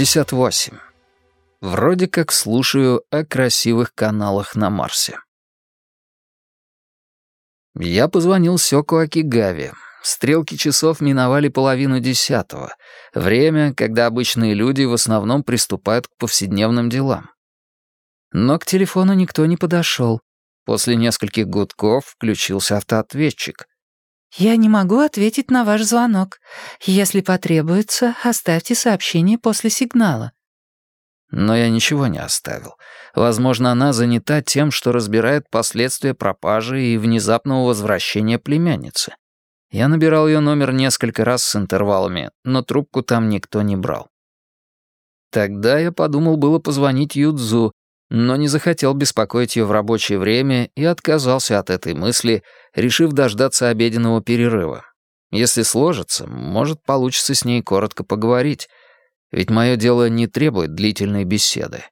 58. Вроде как слушаю о красивых каналах на Марсе. Я позвонил Сёку Акигаве. Стрелки часов миновали половину десятого. Время, когда обычные люди в основном приступают к повседневным делам. Но к телефону никто не подошел. После нескольких гудков включился автоответчик. «Я не могу ответить на ваш звонок. Если потребуется, оставьте сообщение после сигнала». Но я ничего не оставил. Возможно, она занята тем, что разбирает последствия пропажи и внезапного возвращения племянницы. Я набирал ее номер несколько раз с интервалами, но трубку там никто не брал. Тогда я подумал было позвонить Юдзу, но не захотел беспокоить ее в рабочее время и отказался от этой мысли, решив дождаться обеденного перерыва. Если сложится, может, получится с ней коротко поговорить, ведь мое дело не требует длительной беседы.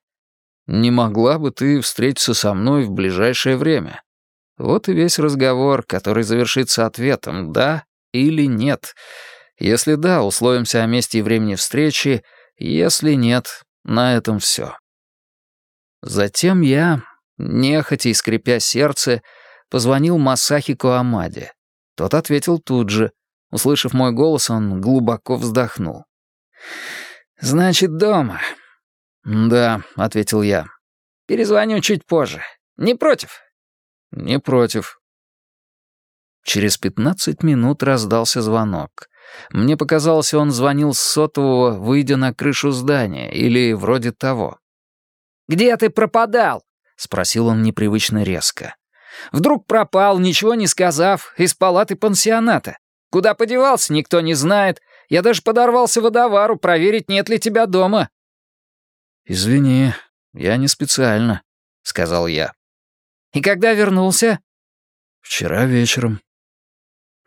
Не могла бы ты встретиться со мной в ближайшее время? Вот и весь разговор, который завершится ответом «да» или «нет». Если да, условимся о месте и времени встречи, если нет, на этом все. Затем я, нехотя и скрипя сердце, позвонил Масахико Амаде. Тот ответил тут же. Услышав мой голос, он глубоко вздохнул. «Значит, дома?» «Да», — ответил я. «Перезвоню чуть позже. Не против?» «Не против». Через пятнадцать минут раздался звонок. Мне показалось, он звонил с сотового, выйдя на крышу здания, или вроде того. «Где ты пропадал?» — спросил он непривычно резко. «Вдруг пропал, ничего не сказав, из палаты пансионата. Куда подевался, никто не знает. Я даже подорвался водовару проверить, нет ли тебя дома». «Извини, я не специально», — сказал я. «И когда вернулся?» «Вчера вечером».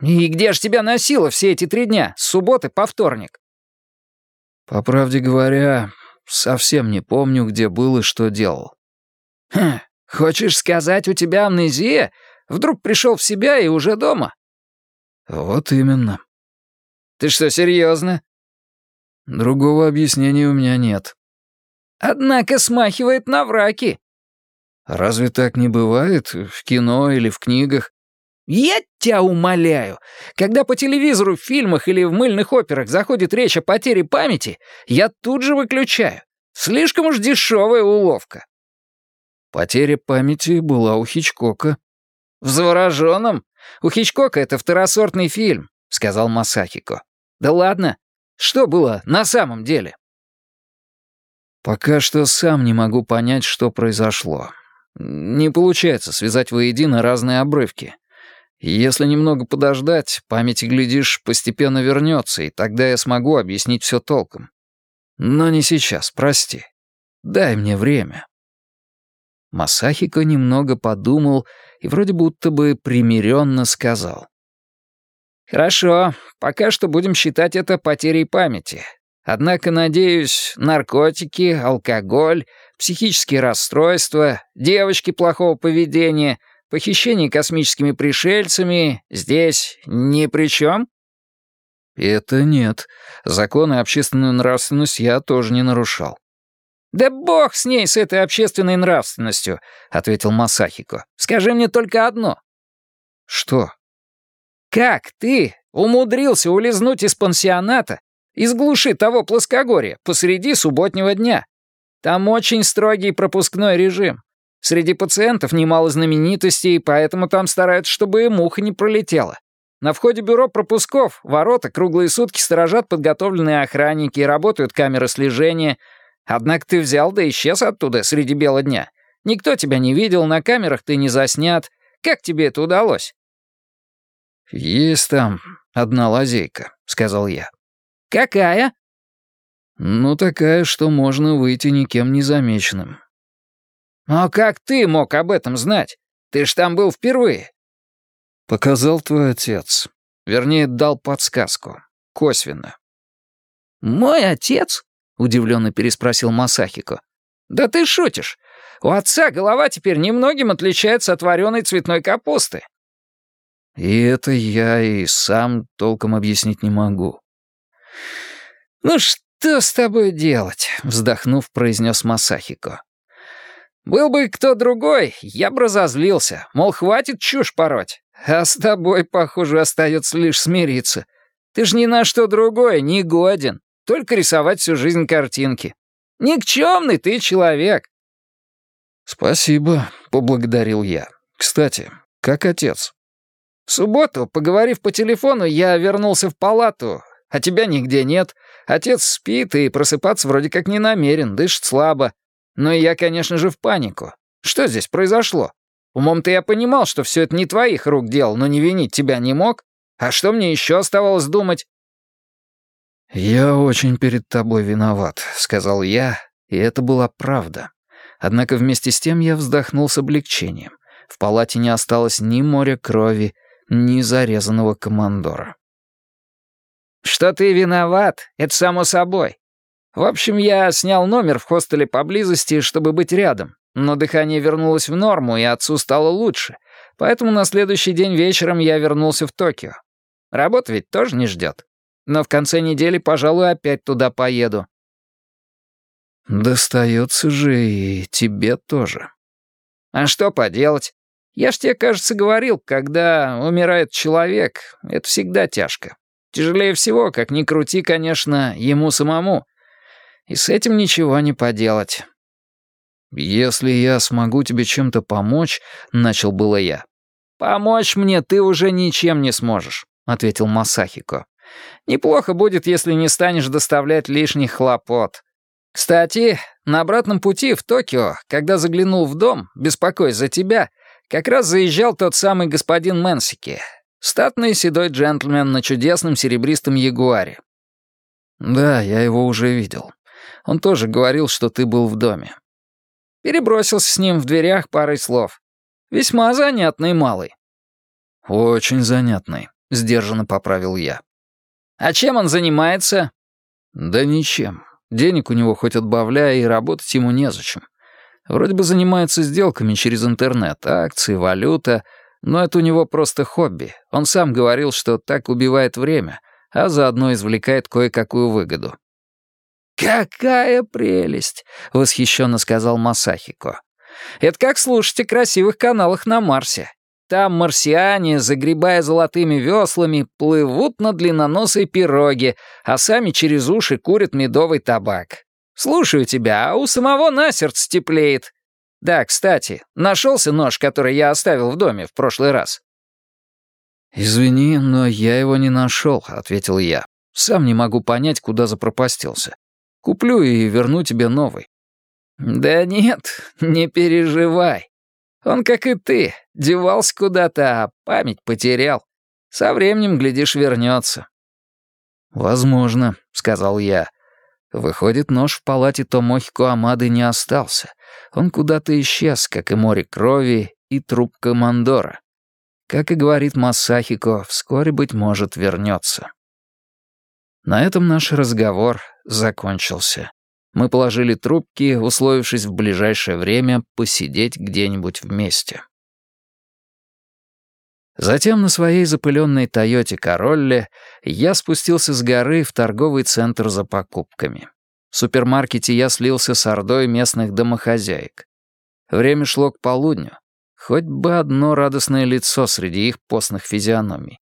«И где ж тебя носило все эти три дня, с субботы по вторник?» «По правде говоря, Совсем не помню, где был и что делал. Хм, хочешь сказать, у тебя амнезия? Вдруг пришел в себя и уже дома? Вот именно. Ты что, серьезно? Другого объяснения у меня нет. Однако смахивает на враки. Разве так не бывает в кино или в книгах? Я тебя умоляю, когда по телевизору, в фильмах или в мыльных операх заходит речь о потере памяти, я тут же выключаю. Слишком уж дешевая уловка. Потеря памяти была у Хичкока. В «Завороженном»? У Хичкока это второсортный фильм, сказал Масахико. Да ладно, что было на самом деле? Пока что сам не могу понять, что произошло. Не получается связать воедино разные обрывки. Если немного подождать, память, глядишь, постепенно вернется, и тогда я смогу объяснить все толком. Но не сейчас, прости. Дай мне время». Масахико немного подумал и вроде будто бы примиренно сказал. «Хорошо, пока что будем считать это потерей памяти. Однако, надеюсь, наркотики, алкоголь, психические расстройства, девочки плохого поведения — Похищение космическими пришельцами здесь ни при чем? Это нет. Законы общественную нравственность я тоже не нарушал. «Да бог с ней, с этой общественной нравственностью», — ответил Масахико. «Скажи мне только одно». «Что?» «Как ты умудрился улизнуть из пансионата, из глуши того плоскогорья, посреди субботнего дня? Там очень строгий пропускной режим. Среди пациентов немало знаменитостей, поэтому там стараются, чтобы и муха не пролетела. На входе бюро пропусков ворота круглые сутки сторожат подготовленные охранники, работают камеры слежения. Однако ты взял да исчез оттуда среди бела дня. Никто тебя не видел, на камерах ты не заснят. Как тебе это удалось?» «Есть там одна лазейка», — сказал я. «Какая?» «Ну, такая, что можно выйти никем незамеченным. «А как ты мог об этом знать? Ты ж там был впервые». «Показал твой отец. Вернее, дал подсказку. Косвенно». «Мой отец?» — удивленно переспросил Масахико. «Да ты шутишь. У отца голова теперь немногим отличается от вареной цветной капусты». «И это я и сам толком объяснить не могу». «Ну «Что с тобой делать?» — вздохнув, произнес Масахико. «Был бы кто другой, я бы разозлился, мол, хватит чушь пороть. А с тобой, похоже, остается лишь смириться. Ты ж ни на что другое не годен, только рисовать всю жизнь картинки. Никчемный ты человек». «Спасибо», — поблагодарил я. «Кстати, как отец?» «В субботу, поговорив по телефону, я вернулся в палату, а тебя нигде нет. Отец спит и просыпаться вроде как не намерен, дышит слабо. Но я, конечно же, в панику. Что здесь произошло? Умом-то я понимал, что все это не твоих рук дело, но не винить тебя не мог. А что мне еще оставалось думать?» «Я очень перед тобой виноват», — сказал я, и это была правда. Однако вместе с тем я вздохнул с облегчением. В палате не осталось ни моря крови, ни зарезанного командора. «Что ты виноват, это само собой. В общем, я снял номер в хостеле поблизости, чтобы быть рядом, но дыхание вернулось в норму, и отцу стало лучше, поэтому на следующий день вечером я вернулся в Токио. Работа ведь тоже не ждет. Но в конце недели, пожалуй, опять туда поеду. Достается же и тебе тоже. А что поделать? Я ж тебе, кажется, говорил, когда умирает человек, это всегда тяжко. Тяжелее всего, как ни крути, конечно, ему самому. И с этим ничего не поделать. «Если я смогу тебе чем-то помочь», — начал было я. «Помочь мне ты уже ничем не сможешь», — ответил Масахико. «Неплохо будет, если не станешь доставлять лишних хлопот. Кстати, на обратном пути в Токио, когда заглянул в дом, беспокоясь за тебя, как раз заезжал тот самый господин Мэнсики, статный седой джентльмен на чудесном серебристом ягуаре. Да, я его уже видел. Он тоже говорил, что ты был в доме. Перебросился с ним в дверях парой слов. Весьма занятный малый. Очень занятный, сдержанно поправил я. А чем он занимается? Да ничем. Денег у него хоть отбавляй, и работать ему незачем. Вроде бы занимается сделками через интернет, акции, валюта, но это у него просто хобби. Он сам говорил, что так убивает время, а заодно извлекает кое-какую выгоду. «Какая прелесть!» — восхищенно сказал Масахико. «Это как слушать о красивых каналах на Марсе. Там марсиане, загребая золотыми веслами, плывут на длинноносой пироге, а сами через уши курят медовый табак. Слушаю тебя, а у самого на сердце теплеет. Да, кстати, нашелся нож, который я оставил в доме в прошлый раз». «Извини, но я его не нашел», — ответил я. «Сам не могу понять, куда запропастился. Куплю и верну тебе новый». «Да нет, не переживай. Он, как и ты, девался куда-то, а память потерял. Со временем, глядишь, вернется». «Возможно», — сказал я. Выходит, нож в палате Томохико Амады не остался. Он куда-то исчез, как и море крови и труп командора. Как и говорит Масахико, вскоре, быть может, вернется. На этом наш разговор закончился. Мы положили трубки, условившись в ближайшее время посидеть где-нибудь вместе. Затем на своей запыленной Тойоте Королле я спустился с горы в торговый центр за покупками. В супермаркете я слился с ордой местных домохозяек. Время шло к полудню. Хоть бы одно радостное лицо среди их постных физиономий.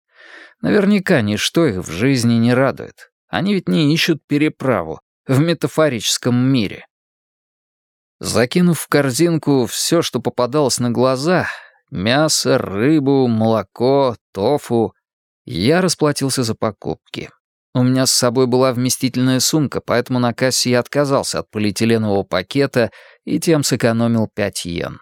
Наверняка ничто их в жизни не радует. Они ведь не ищут переправу в метафорическом мире. Закинув в корзинку все, что попадалось на глаза — мясо, рыбу, молоко, тофу — я расплатился за покупки. У меня с собой была вместительная сумка, поэтому на кассе я отказался от полиэтиленового пакета и тем сэкономил 5 йен.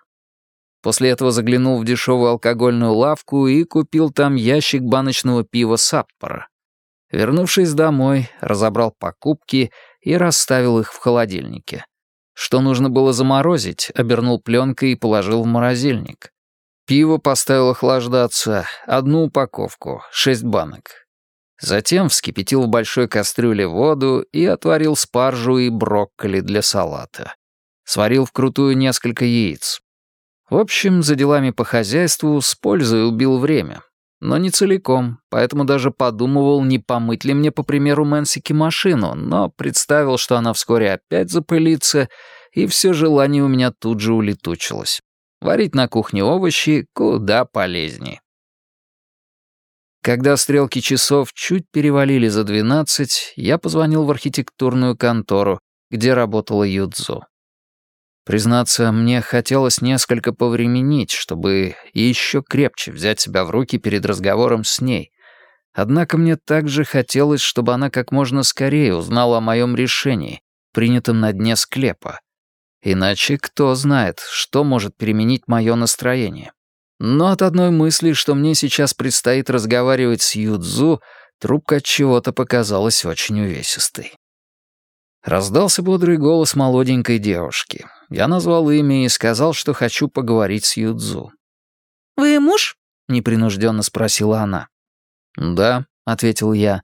После этого заглянул в дешевую алкогольную лавку и купил там ящик баночного пива Саппора. Вернувшись домой, разобрал покупки и расставил их в холодильнике. Что нужно было заморозить, обернул пленкой и положил в морозильник. Пиво поставил охлаждаться, одну упаковку, шесть банок. Затем вскипятил в большой кастрюле воду и отварил спаржу и брокколи для салата. Сварил вкрутую несколько яиц. В общем, за делами по хозяйству с пользой убил время. Но не целиком, поэтому даже подумывал, не помыть ли мне, по примеру Мэнсики, машину, но представил, что она вскоре опять запылится, и все желание у меня тут же улетучилось. Варить на кухне овощи куда полезнее. Когда стрелки часов чуть перевалили за двенадцать, я позвонил в архитектурную контору, где работала Юдзу. Признаться, мне хотелось несколько повременить, чтобы еще крепче взять себя в руки перед разговором с ней. Однако мне также хотелось, чтобы она как можно скорее узнала о моем решении, принятом на дне склепа. Иначе кто знает, что может переменить мое настроение. Но от одной мысли, что мне сейчас предстоит разговаривать с Юдзу, трубка от чего-то показалась очень увесистой. Раздался бодрый голос молоденькой девушки. Я назвал имя и сказал, что хочу поговорить с Юдзу. «Вы муж?» — непринужденно спросила она. «Да», — ответил я.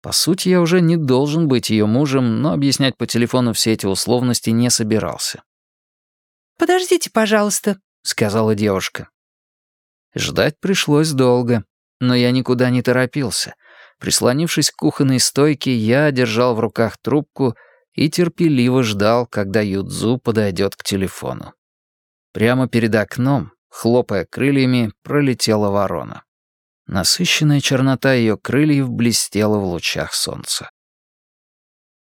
По сути, я уже не должен быть ее мужем, но объяснять по телефону все эти условности не собирался. «Подождите, пожалуйста», — сказала девушка. Ждать пришлось долго, но я никуда не торопился. Прислонившись к кухонной стойке, я держал в руках трубку — и терпеливо ждал, когда Юдзу подойдет к телефону. Прямо перед окном, хлопая крыльями, пролетела ворона. Насыщенная чернота ее крыльев блестела в лучах солнца.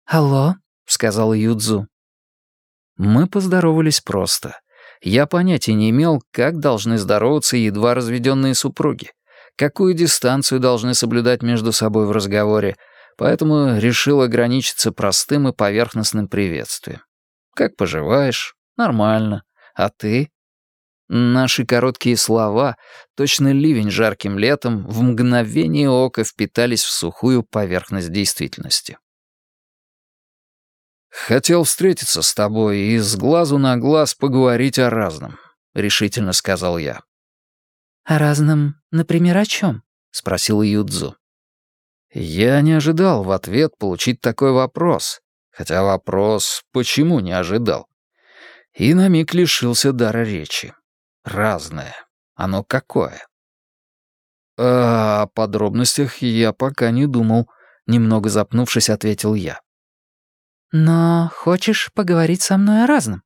«Алло?» — сказал Юдзу. Мы поздоровались просто. Я понятия не имел, как должны здороваться едва разведенные супруги, какую дистанцию должны соблюдать между собой в разговоре, поэтому решил ограничиться простым и поверхностным приветствием. «Как поживаешь? Нормально. А ты?» Наши короткие слова, точно ливень жарким летом, в мгновение ока впитались в сухую поверхность действительности. «Хотел встретиться с тобой и с глазу на глаз поговорить о разном», — решительно сказал я. «О разном, например, о чем?» — спросил Юдзу. Я не ожидал в ответ получить такой вопрос, хотя вопрос «почему не ожидал?» И на миг лишился дара речи. Разное. Оно какое? «А о подробностях я пока не думал», — немного запнувшись, ответил я. «Но хочешь поговорить со мной о разном?»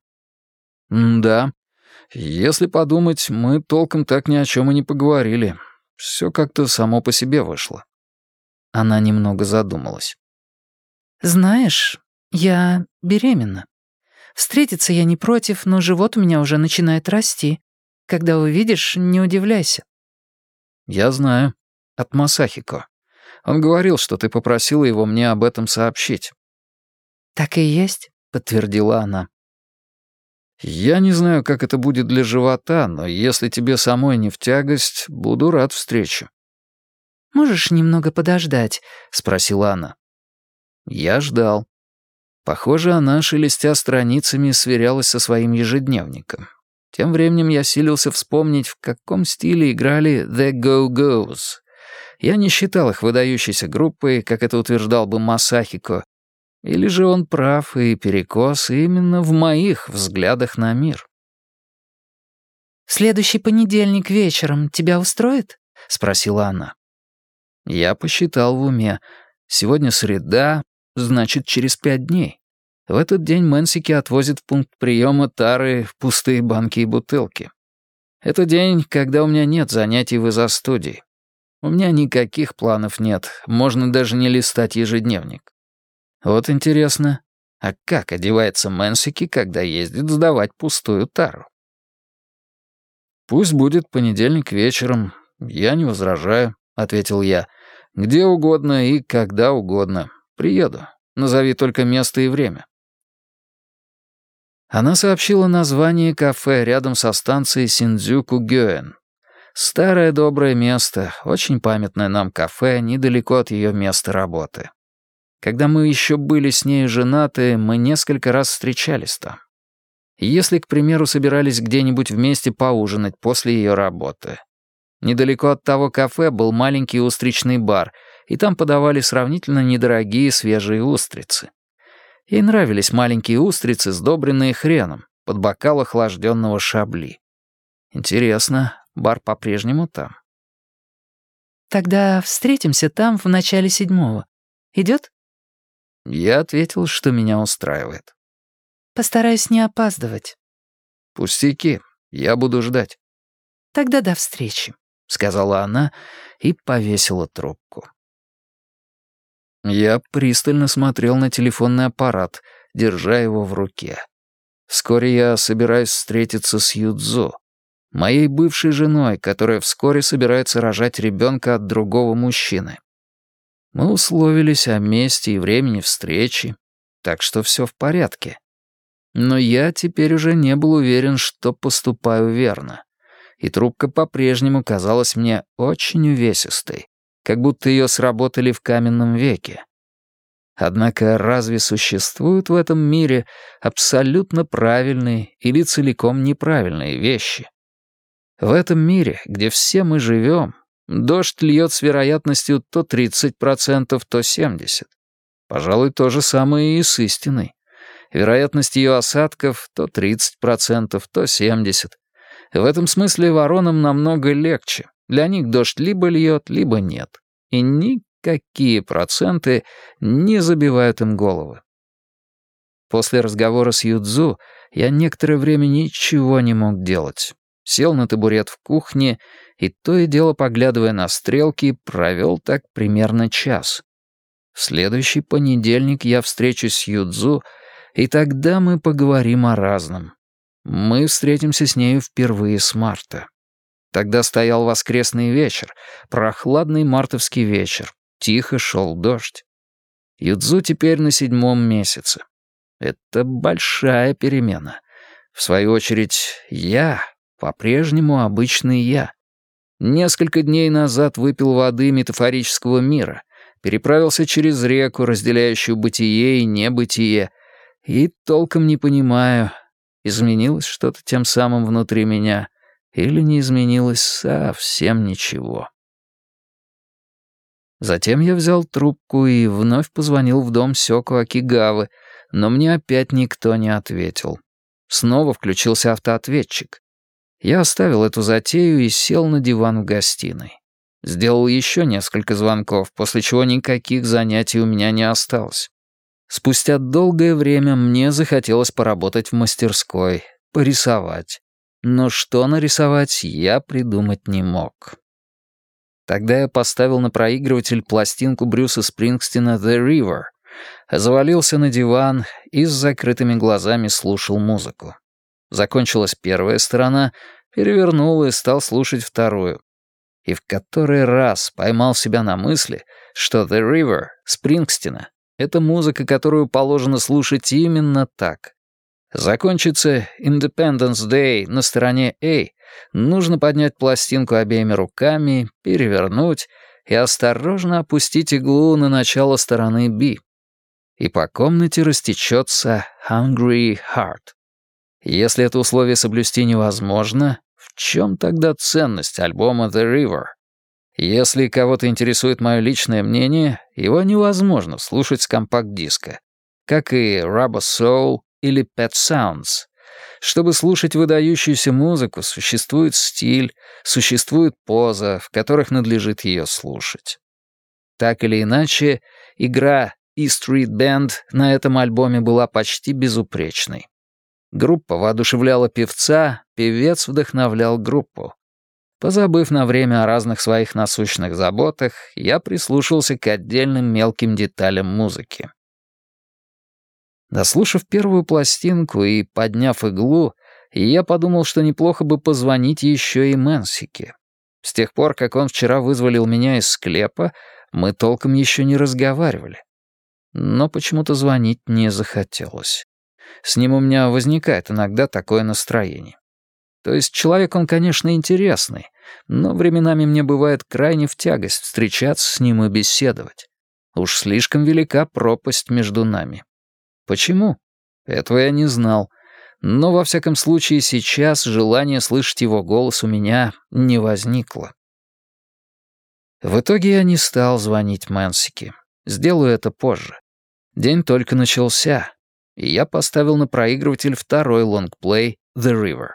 «Да. Если подумать, мы толком так ни о чем и не поговорили. Все как-то само по себе вышло. Она немного задумалась. «Знаешь, я беременна. Встретиться я не против, но живот у меня уже начинает расти. Когда увидишь, не удивляйся». «Я знаю. От Масахико. Он говорил, что ты попросила его мне об этом сообщить». «Так и есть», — подтвердила она. «Я не знаю, как это будет для живота, но если тебе самой не в тягость, буду рад встрече. «Можешь немного подождать?» — спросила она. Я ждал. Похоже, она, шелестя страницами, сверялась со своим ежедневником. Тем временем я силился вспомнить, в каком стиле играли The Go-Go's. Я не считал их выдающейся группой, как это утверждал бы Масахико. Или же он прав и перекос именно в моих взглядах на мир. «Следующий понедельник вечером тебя устроит?» — спросила она. Я посчитал в уме. Сегодня среда, значит, через пять дней. В этот день Мэнсики отвозит в пункт приема тары в пустые банки и бутылки. Это день, когда у меня нет занятий в изо-студии. У меня никаких планов нет, можно даже не листать ежедневник. Вот интересно, а как одевается Мэнсики, когда ездит сдавать пустую тару? «Пусть будет понедельник вечером, я не возражаю», — ответил я. «Где угодно и когда угодно. Приеду. Назови только место и время». Она сообщила название кафе рядом со станцией Синдзюку-Гёэн. Старое доброе место, очень памятное нам кафе, недалеко от ее места работы. Когда мы еще были с ней женаты, мы несколько раз встречались там. Если, к примеру, собирались где-нибудь вместе поужинать после ее работы, Недалеко от того кафе был маленький устричный бар, и там подавали сравнительно недорогие свежие устрицы. Ей нравились маленькие устрицы, сдобренные хреном, под бокал охлажденного шабли. Интересно, бар по-прежнему там? Тогда встретимся там в начале седьмого. Идет? Я ответил, что меня устраивает. Постараюсь не опаздывать. Пустяки, я буду ждать. Тогда до встречи, сказала она и повесила трубку. Я пристально смотрел на телефонный аппарат, держа его в руке. Вскоре я собираюсь встретиться с Юдзо, моей бывшей женой, которая вскоре собирается рожать ребенка от другого мужчины. Мы условились о месте и времени встречи, так что все в порядке. Но я теперь уже не был уверен, что поступаю верно. И трубка по-прежнему казалась мне очень увесистой, как будто ее сработали в каменном веке. Однако разве существуют в этом мире абсолютно правильные или целиком неправильные вещи? В этом мире, где все мы живем, дождь льет с вероятностью то 30%, то 70%. Пожалуй, то же самое и с истиной. Вероятность ее осадков то 30%, то 70%. В этом смысле воронам намного легче. Для них дождь либо льет, либо нет. И никакие проценты не забивают им головы. После разговора с Юдзу я некоторое время ничего не мог делать сел на табурет в кухне и, то и дело поглядывая на стрелки, провел так примерно час. В следующий понедельник я встречусь с Юдзу, и тогда мы поговорим о разном. Мы встретимся с нею впервые с марта. Тогда стоял воскресный вечер, прохладный мартовский вечер, тихо шел дождь. Юдзу теперь на седьмом месяце. Это большая перемена. В свою очередь, я по-прежнему обычный я. Несколько дней назад выпил воды метафорического мира, переправился через реку, разделяющую бытие и небытие, и толком не понимаю, изменилось что-то тем самым внутри меня или не изменилось совсем ничего. Затем я взял трубку и вновь позвонил в дом Сёко Акигавы, но мне опять никто не ответил. Снова включился автоответчик. Я оставил эту затею и сел на диван в гостиной. Сделал еще несколько звонков, после чего никаких занятий у меня не осталось. Спустя долгое время мне захотелось поработать в мастерской, порисовать. Но что нарисовать, я придумать не мог. Тогда я поставил на проигрыватель пластинку Брюса Спрингстина «The River», завалился на диван и с закрытыми глазами слушал музыку. Закончилась первая сторона, перевернул и стал слушать вторую. И в который раз поймал себя на мысли, что «The River» Спрингстина — это музыка, которую положено слушать именно так. Закончится Independence Day на стороне A, нужно поднять пластинку обеими руками, перевернуть и осторожно опустить иглу на начало стороны B. И по комнате растечется Hungry Heart. Если это условие соблюсти невозможно, в чем тогда ценность альбома The River? Если кого-то интересует мое личное мнение, его невозможно слушать с компакт-диска, как и Rubber Soul или Pet Sounds. Чтобы слушать выдающуюся музыку, существует стиль, существует поза, в которых надлежит ее слушать. Так или иначе, игра E Street Band на этом альбоме была почти безупречной. Группа воодушевляла певца, певец вдохновлял группу. Позабыв на время о разных своих насущных заботах, я прислушался к отдельным мелким деталям музыки. Дослушав первую пластинку и подняв иглу, я подумал, что неплохо бы позвонить еще и Мэнсике. С тех пор, как он вчера вызволил меня из склепа, мы толком еще не разговаривали. Но почему-то звонить не захотелось. С ним у меня возникает иногда такое настроение. То есть человек он, конечно, интересный, но временами мне бывает крайне в тягость встречаться с ним и беседовать. Уж слишком велика пропасть между нами. Почему? Этого я не знал. Но, во всяком случае, сейчас желание слышать его голос у меня не возникло. В итоге я не стал звонить Мэнсике. Сделаю это позже. День только начался, и я поставил на проигрыватель второй лонгплей «The River».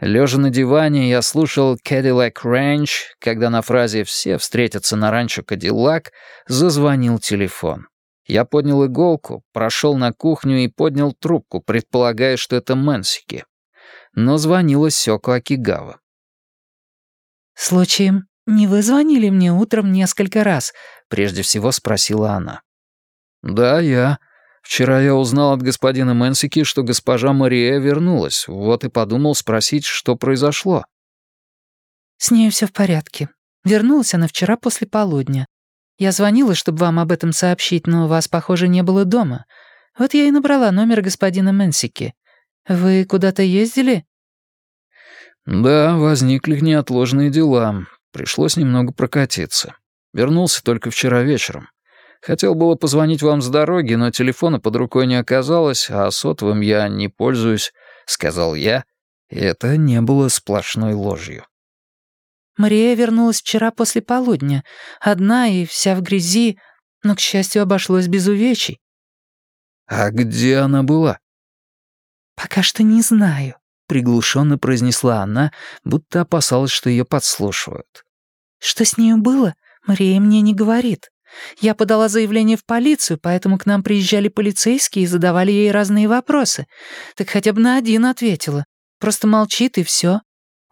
Лежа на диване, я слушал Cadillac Ranch, когда на фразе «все встретятся на ранчо Кадиллак» зазвонил телефон. Я поднял иголку, прошел на кухню и поднял трубку, предполагая, что это Мэнсики. Но звонила Сёко Акигава. «Случаем, не вы звонили мне утром несколько раз?» — прежде всего спросила она. «Да, я. Вчера я узнал от господина Мэнсики, что госпожа Мария вернулась, вот и подумал спросить, что произошло». «С ней все в порядке. Вернулась она вчера после полудня. Я звонила, чтобы вам об этом сообщить, но вас, похоже, не было дома. Вот я и набрала номер господина Мэнсики. Вы куда-то ездили?» «Да, возникли неотложные дела. Пришлось немного прокатиться. Вернулся только вчера вечером. Хотел было позвонить вам с дороги, но телефона под рукой не оказалось, а сотовым я не пользуюсь», — сказал я. И это не было сплошной ложью. Мария вернулась вчера после полудня, одна и вся в грязи, но, к счастью, обошлось без увечий. «А где она была?» «Пока что не знаю», — приглушенно произнесла она, будто опасалась, что ее подслушивают. «Что с нею было, Мария мне не говорит. Я подала заявление в полицию, поэтому к нам приезжали полицейские и задавали ей разные вопросы. Так хотя бы на один ответила. Просто молчит и все.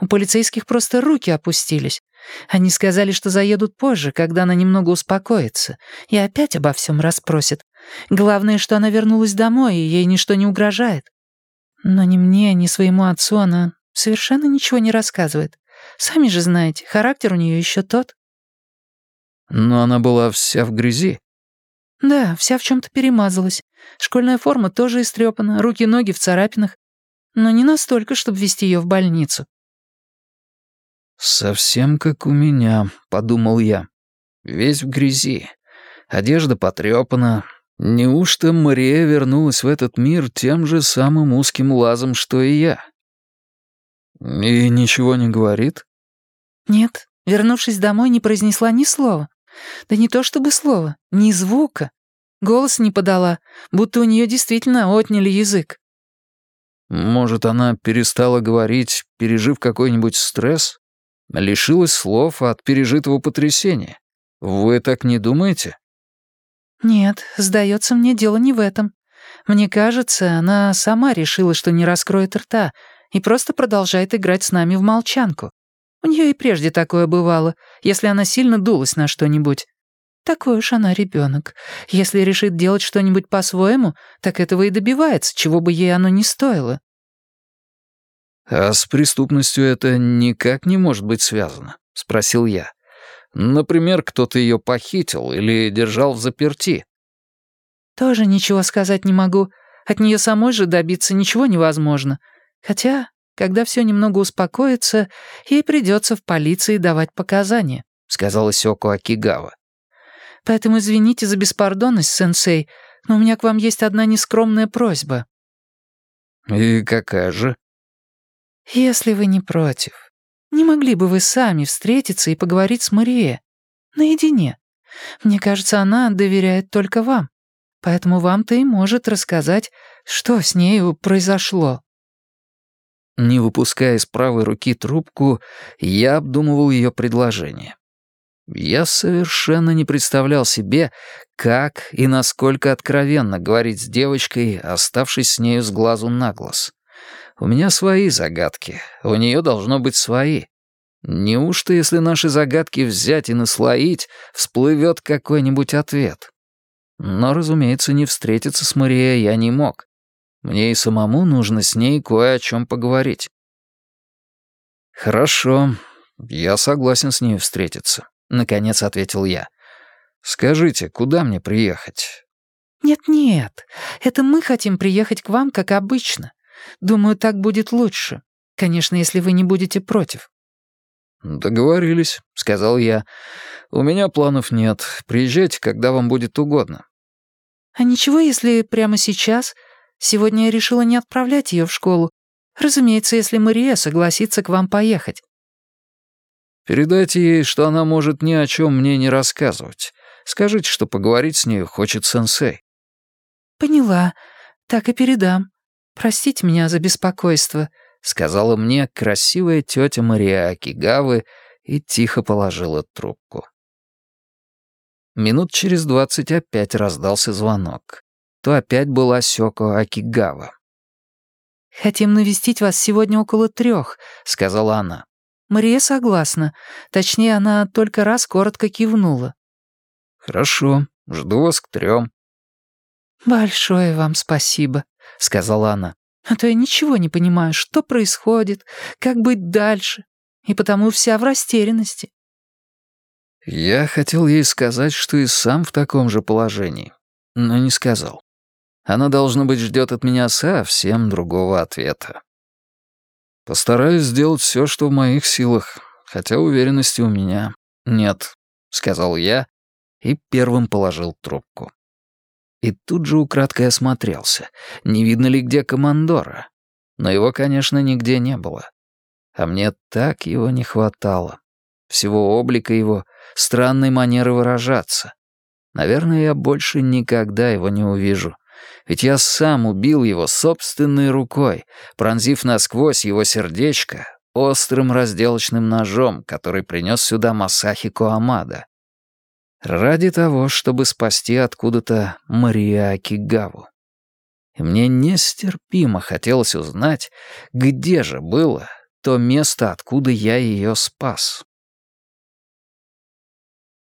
У полицейских просто руки опустились. Они сказали, что заедут позже, когда она немного успокоится, и опять обо всем расспросят. Главное, что она вернулась домой, и ей ничто не угрожает. Но ни мне, ни своему отцу она совершенно ничего не рассказывает. Сами же знаете, характер у нее еще тот. Но она была вся в грязи. Да, вся в чем-то перемазалась. Школьная форма тоже истрепана, руки-ноги в царапинах. Но не настолько, чтобы вести ее в больницу. «Совсем как у меня», — подумал я. «Весь в грязи. Одежда потрепана. Неужто Мария вернулась в этот мир тем же самым узким лазом, что и я?» «И ничего не говорит?» «Нет, вернувшись домой, не произнесла ни слова. Да не то чтобы слова, ни звука. Голос не подала, будто у нее действительно отняли язык». «Может, она перестала говорить, пережив какой-нибудь стресс?» Лишилась слов от пережитого потрясения. Вы так не думаете? Нет, сдается мне дело не в этом. Мне кажется, она сама решила, что не раскроет рта, и просто продолжает играть с нами в молчанку. У нее и прежде такое бывало, если она сильно дулась на что-нибудь. Такой уж она ребенок. Если решит делать что-нибудь по-своему, так этого и добивается, чего бы ей оно ни стоило. «А с преступностью это никак не может быть связано?» — спросил я. «Например, кто-то ее похитил или держал в заперти?» «Тоже ничего сказать не могу. От нее самой же добиться ничего невозможно. Хотя, когда все немного успокоится, ей придется в полиции давать показания», — сказала Сёко Акигава. «Поэтому извините за беспардонность, сенсей, но у меня к вам есть одна нескромная просьба». «И какая же?» «Если вы не против, не могли бы вы сами встретиться и поговорить с Марие? Наедине. Мне кажется, она доверяет только вам. Поэтому вам-то и может рассказать, что с нею произошло». Не выпуская из правой руки трубку, я обдумывал ее предложение. Я совершенно не представлял себе, как и насколько откровенно говорить с девочкой, оставшись с нею с глазу на глаз. У меня свои загадки, у нее должно быть свои. Неужто, если наши загадки взять и наслоить, всплывет какой-нибудь ответ? Но, разумеется, не встретиться с Марией я не мог. Мне и самому нужно с ней кое о чем поговорить. «Хорошо, я согласен с ней встретиться», — наконец ответил я. «Скажите, куда мне приехать?» «Нет-нет, это мы хотим приехать к вам, как обычно. Думаю, так будет лучше. Конечно, если вы не будете против». «Договорились», — сказал я. «У меня планов нет. Приезжайте, когда вам будет угодно». «А ничего, если прямо сейчас? Сегодня я решила не отправлять ее в школу. Разумеется, если Мария согласится к вам поехать». «Передайте ей, что она может ни о чем мне не рассказывать. Скажите, что поговорить с ней хочет сенсей». «Поняла. Так и передам. Простите меня за беспокойство. сказала мне красивая тетя Мария Акигавы и тихо положила трубку. Минут через двадцать опять раздался звонок. То опять была Сёко Акигава. «Хотим навестить вас сегодня около трех», — сказала она. Мария согласна. Точнее, она только раз коротко кивнула. «Хорошо, жду вас к трем». «Большое вам спасибо», — сказала она. «А то я ничего не понимаю, что происходит, как быть дальше, и потому вся в растерянности». Я хотел ей сказать, что и сам в таком же положении, но не сказал. Она, должно быть, ждет от меня совсем другого ответа. Постараюсь сделать все, что в моих силах, хотя уверенности у меня нет, сказал я и первым положил трубку. И тут же украдкой осмотрелся, не видно ли где командора. Но его, конечно, нигде не было. А мне так его не хватало. Всего облика его, странной манеры выражаться. Наверное, я больше никогда его не увижу. Ведь я сам убил его собственной рукой, пронзив насквозь его сердечко острым разделочным ножом, который принес сюда Масахи Коамада. Ради того, чтобы спасти откуда-то Мария Акигаву. И мне нестерпимо хотелось узнать, где же было то место, откуда я ее спас.